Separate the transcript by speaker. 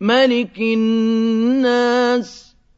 Speaker 1: مَلِكِ النَّاسِ